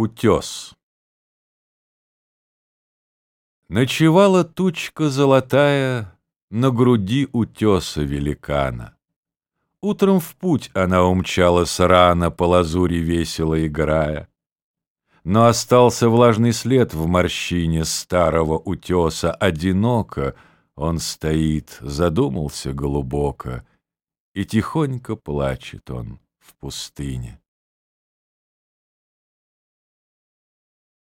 Утес Ночевала тучка золотая На груди утеса великана. Утром в путь она умчалась рано, По лазури весело играя. Но остался влажный след в морщине Старого утеса. Одиноко он стоит, задумался глубоко, И тихонько плачет он в пустыне.